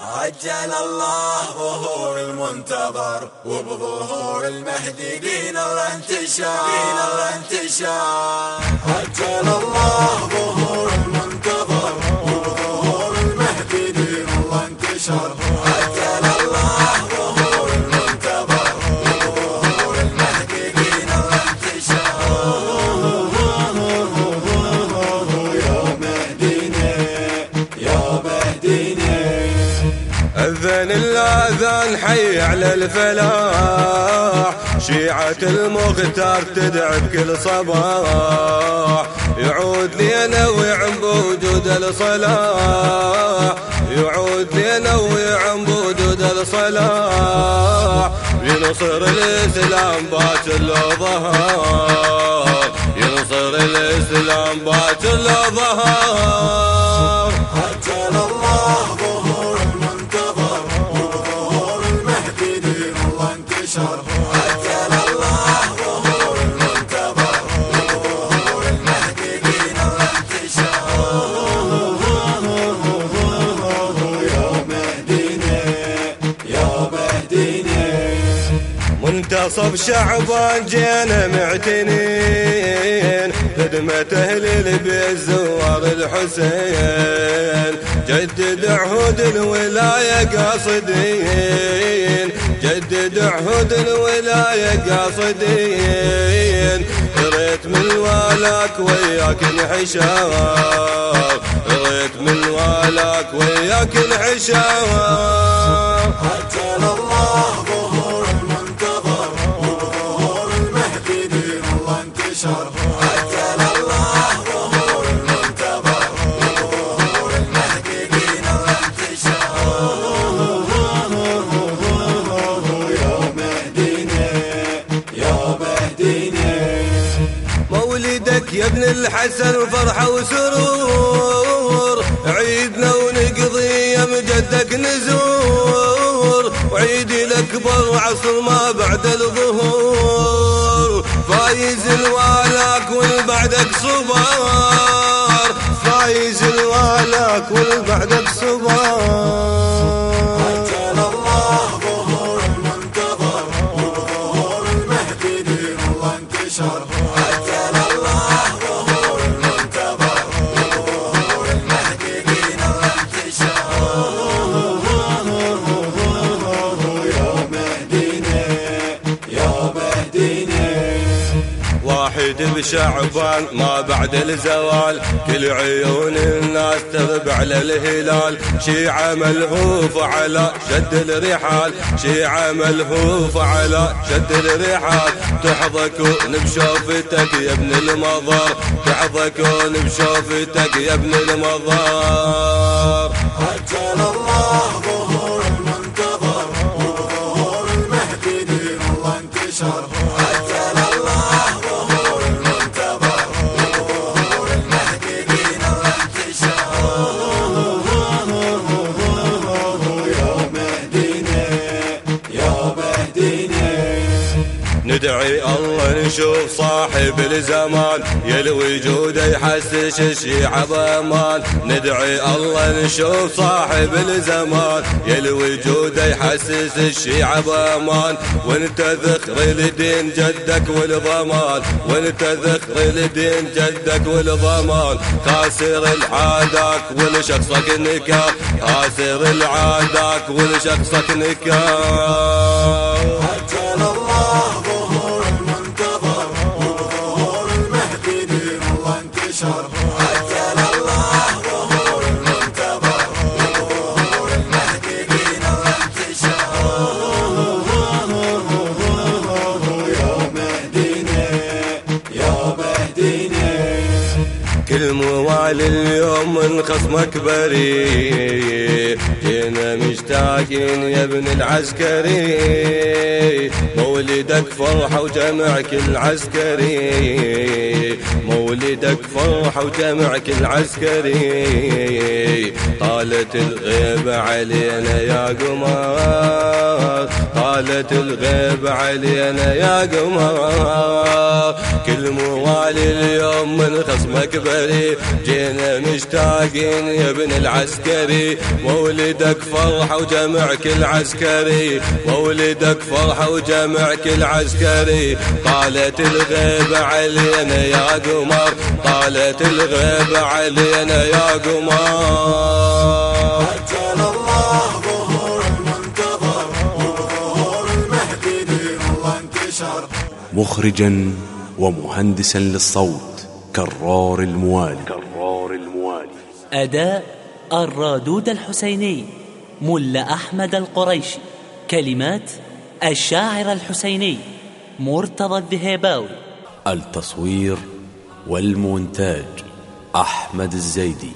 عجل الله ظهور المنتظر وبظهور المهدي دين الله انتشار دين الله انتشار عجل الله الأذان حي على الفلاح. شيعة المختار تدعي بكل صباح. يعود لينا ويعم بوجود الصلاح. يعود لينا ويعم بوجود الصلاح. ينصر الإسلام باكر لو ظهر. ينصر الإسلام باكر لو ظهر. منتصف شعبان جينا معتنين خدمة أهل البيت زوار الحسين. جدد عهود الولاية قاصدين جدد عهود الولاية قاصدين. ريت من والاك وياك انحشار. ريت من والاك وياك انحشار. عجل الله. ابن الحسن فرحة وسرور. عيدنا ونقضي يا مجدك نزور. وعيد الأكبر وعصر ما بعد الظهور. فايز الوالاك والبعدك صبار. فايز الوالاك والبعدك صبار. بشعبان ما بعد الزوال. كل عيون الناس تغب على الهلال. شيعة ملهوف على شد الرحال. شيعة ملهوف على شد الرحال. تحظكون بشوفتك يا ابن المضار تحظكون بشوفتك يا ابن المضار عجل الله. ندعي الله نشوف صاحب الزمان. يا الوجود يحسس الشيعة بأمان. ندعي الله نشوف صاحب الزمان. يا الوجود يحسس الشيعة بأمان. وانت ذخر لدين جدك والضمان. وانت ذخر لدين جدك والضمان. خاسر العادك ولشخصك نكاح. خاسر العادك ولشخصك نكاح. الله انتشر عجل الله ظهور المنتظر وبظهور المهدي دين الله انتشر يا يا كل موالي اليوم من خصمك بريء جينا مشتاقين يا ابن العسكري مولدك فرحة وجمعك العسكري مولدك فرحة وجمعك العسكري طالت الغيبة علينا يا قمر طالت الغيب علينا يا قمر. كل موالي اليوم من خصمك بري. جينا مشتاقين يا ابن العسكري. مولدك فرحة وجمعك العسكري مولدك فرحة وجمعك العسكري طالت الغيب علينا يا قمر. طالت الغيب علينا يا قمر. مخرجا ومهندسا للصوت كرار الموالي. كرار الموالي. أداء الرادود الحسيني ملا أحمد القريشي. كلمات الشاعر الحسيني مرتضى الذهيباوي التصوير والمونتاج أحمد الزيدي.